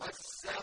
وَالسَّابِحَاتِ